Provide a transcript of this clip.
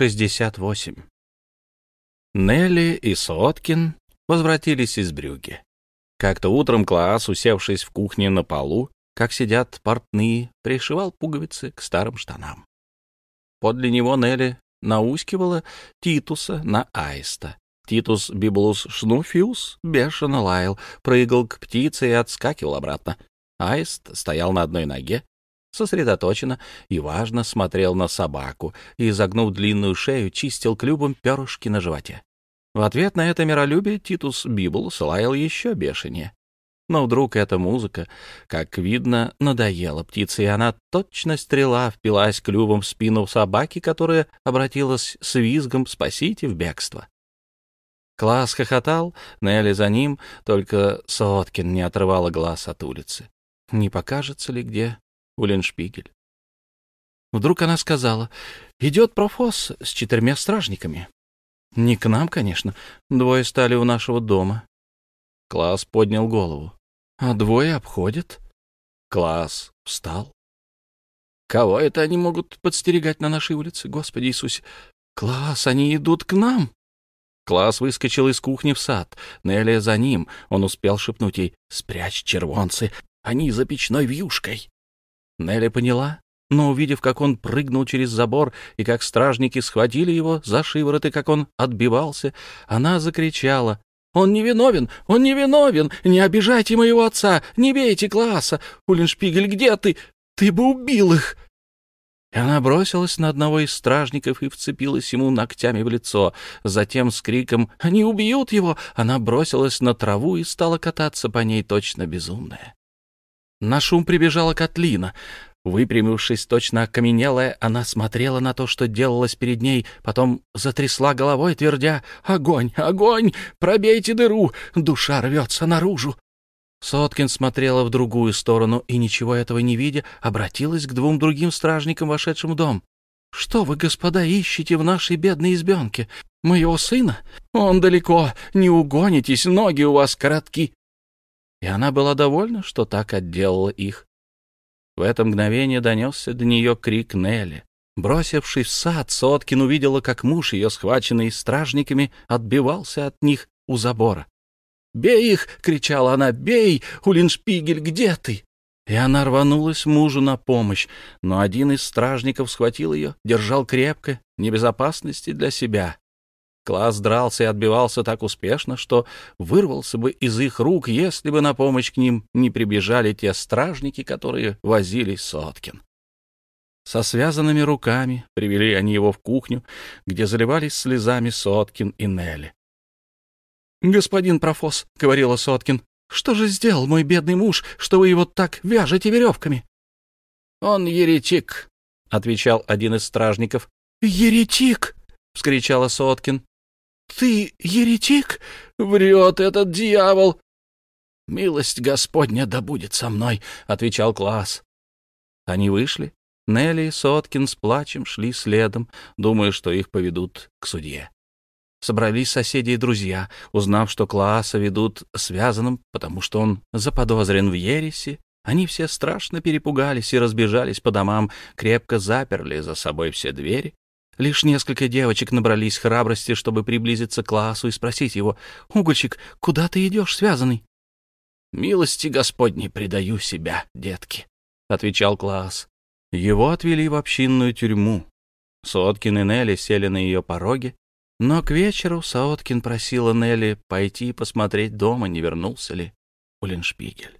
68. Нелли и Соткин возвратились из Брюги. Как-то утром Класс, усевшись в кухне на полу, как сидят портные, пришивал пуговицы к старым штанам. Подле него Нелли наускивала Титуса на аиста. Титус Библус Шнуфиус бешено лаял, прыгал к птице и отскакивал обратно. Аист стоял на одной ноге, сосредоточенно и важно смотрел на собаку и, загнув длинную шею, чистил клювом перышки на животе. В ответ на это миролюбие Титус Библ слаял еще бешенее. Но вдруг эта музыка, как видно, надоела птице, и она точно стрела впилась клювом в спину собаки, которая обратилась с визгом «Спасите!» в бегство. Класс хохотал, Нелли за ним, только Соткин не отрывала глаз от улицы. Не покажется ли где Улленшпигель. Вдруг она сказала, «Идет профос с четырьмя стражниками». «Не к нам, конечно. Двое стали у нашего дома». Класс поднял голову. «А двое обходят?» Класс встал. «Кого это они могут подстерегать на нашей улице, Господи Иисусе? Класс, они идут к нам!» Класс выскочил из кухни в сад. Нелли за ним. Он успел шепнуть ей «Спрячь червонцы, они за печной вьюшкой». Нелли поняла, но, увидев, как он прыгнул через забор и как стражники схватили его за шиворот и как он отбивался, она закричала. «Он не виновен! Он не виновен! Не обижайте моего отца! Не бейте класса! Уллиншпигель, где ты? Ты бы убил их!» И она бросилась на одного из стражников и вцепилась ему ногтями в лицо. Затем с криком «Они убьют его!» она бросилась на траву и стала кататься по ней точно безумная. На шум прибежала Котлина. Выпрямившись, точно окаменелая, она смотрела на то, что делалось перед ней, потом затрясла головой, твердя «Огонь! Огонь! Пробейте дыру! Душа рвется наружу!» Соткин смотрела в другую сторону и, ничего этого не видя, обратилась к двум другим стражникам, вошедшим в дом. «Что вы, господа, ищете в нашей бедной избенке? Моего сына? Он далеко, не угонитесь, ноги у вас коротки и она была довольна, что так отделала их. В это мгновение донесся до нее крик Нелли. Бросившись в сад, Соткин увидела, как муж ее, схваченный стражниками, отбивался от них у забора. «Бей их!» — кричала она. «Бей! Улиншпигель, где ты?» И она рванулась мужу на помощь, но один из стражников схватил ее, держал крепко, небезопасности для себя. Класс дрался и отбивался так успешно, что вырвался бы из их рук, если бы на помощь к ним не прибежали те стражники, которые возили Соткин. Со связанными руками привели они его в кухню, где заливались слезами Соткин и Нелли. «Господин профос», — говорила Соткин, — «что же сделал мой бедный муж, что вы его так вяжете веревками?» «Он еретик», — отвечал один из стражников. «Еретик!» — вскричала Соткин. «Ты еретик? Врет этот дьявол!» «Милость Господня да будет со мной», — отвечал Класс. Они вышли. Нелли и Соткин с плачем шли следом, думая, что их поведут к судье. Собрались соседи и друзья, узнав, что Класса ведут связанным, потому что он заподозрен в ереси. Они все страшно перепугались и разбежались по домам, крепко заперли за собой все двери Лишь несколько девочек набрались храбрости, чтобы приблизиться к классу и спросить его, «Угольщик, куда ты идешь связанный?» «Милости Господней предаю себя, детки», — отвечал класс. Его отвели в общинную тюрьму. Соткин и Нелли сели на ее пороге, но к вечеру Саоткин просила Нелли пойти посмотреть дома, не вернулся ли Уллиншпигель.